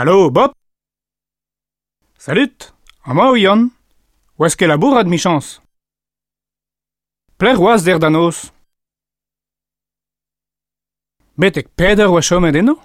Allo, Bob? Salut Amañ ou Yann Où est-ce qu'est la mi chance Plaire oaz d'er danos. Betek peder oa chomet eno?